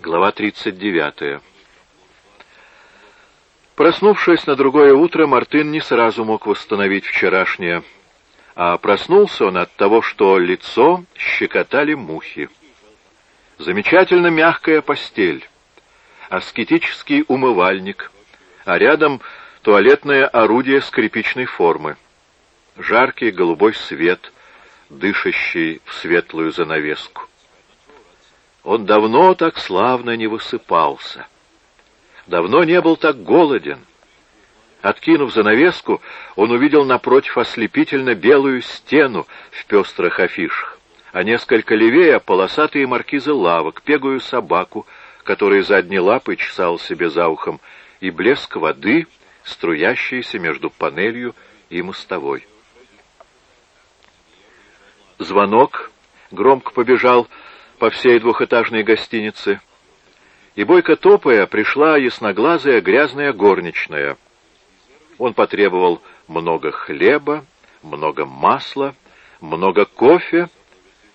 Глава 39. Проснувшись на другое утро, Мартын не сразу мог восстановить вчерашнее, а проснулся он от того, что лицо щекотали мухи. Замечательно мягкая постель, аскетический умывальник, а рядом туалетное орудие скрипичной формы, жаркий голубой свет, дышащий в светлую занавеску. Он давно так славно не высыпался. Давно не был так голоден. Откинув занавеску, он увидел напротив ослепительно белую стену в пестрых афишах, а несколько левее полосатые маркизы лавок, пегую собаку, которая задней лапой чесал себе за ухом, и блеск воды, струящийся между панелью и мостовой. Звонок громко побежал по всей двухэтажной гостинице, и бойко топая пришла ясноглазая грязная горничная. Он потребовал много хлеба, много масла, много кофе,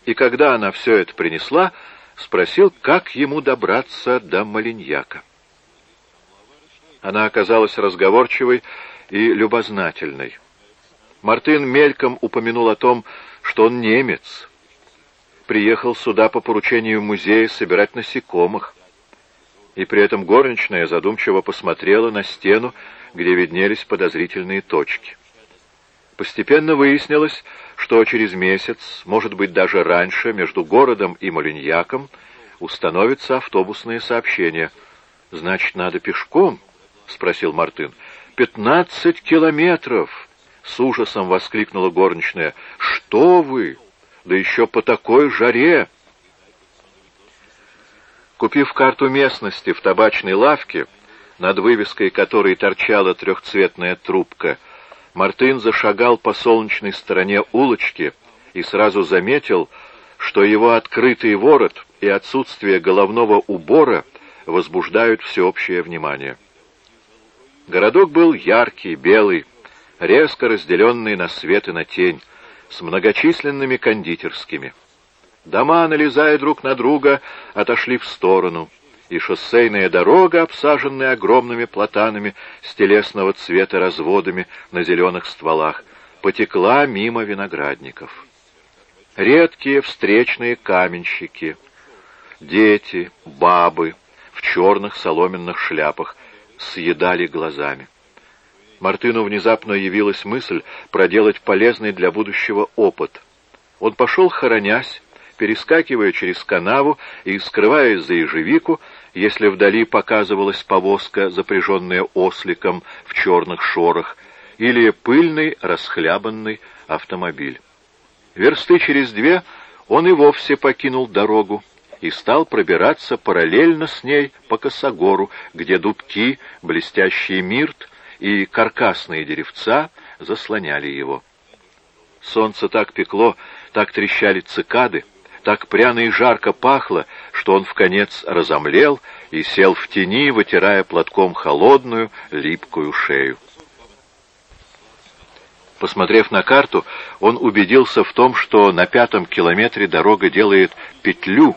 и когда она все это принесла, спросил, как ему добраться до Малиньяка. Она оказалась разговорчивой и любознательной. Мартын мельком упомянул о том, что он немец, приехал сюда по поручению музея собирать насекомых. И при этом горничная задумчиво посмотрела на стену, где виднелись подозрительные точки. Постепенно выяснилось, что через месяц, может быть даже раньше, между городом и Малиньяком установится автобусное сообщение. «Значит, надо пешком?» — спросил Мартын. «Пятнадцать километров!» — с ужасом воскликнула горничная. «Что вы? Да еще по такой жаре!» Купив карту местности в табачной лавке, над вывеской которой торчала трехцветная трубка, Мартын зашагал по солнечной стороне улочки и сразу заметил, что его открытый ворот и отсутствие головного убора возбуждают всеобщее внимание. Городок был яркий, белый, резко разделенный на свет и на тень, с многочисленными кондитерскими. Дома, налезая друг на друга, отошли в сторону, и шоссейная дорога, обсаженная огромными платанами с телесного цвета разводами на зеленых стволах, потекла мимо виноградников. Редкие встречные каменщики, дети, бабы в черных соломенных шляпах съедали глазами. Мартыну внезапно явилась мысль проделать полезный для будущего опыт. Он пошел, хоронясь, перескакивая через канаву и скрываясь за ежевику, если вдали показывалась повозка, запряженная осликом в черных шорах, или пыльный, расхлябанный автомобиль. Версты через две он и вовсе покинул дорогу и стал пробираться параллельно с ней по косогору, где дубки, блестящий мирт и каркасные деревца заслоняли его. Солнце так пекло, так трещали цикады, так пряно и жарко пахло, что он в конец разомлел и сел в тени, вытирая платком холодную, липкую шею. Посмотрев на карту, он убедился в том, что на пятом километре дорога делает петлю,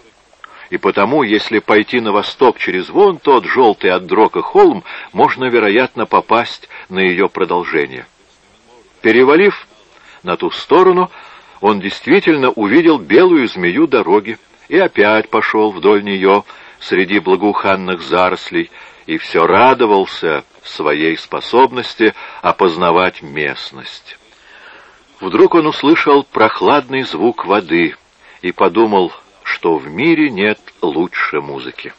и потому, если пойти на восток через вон тот желтый от дрока холм, можно, вероятно, попасть на ее продолжение. Перевалив на ту сторону, он действительно увидел белую змею дороги и опять пошел вдоль нее среди благоуханных зарослей и все радовался своей способности опознавать местность. Вдруг он услышал прохладный звук воды и подумал, что в мире нет лучше музыки.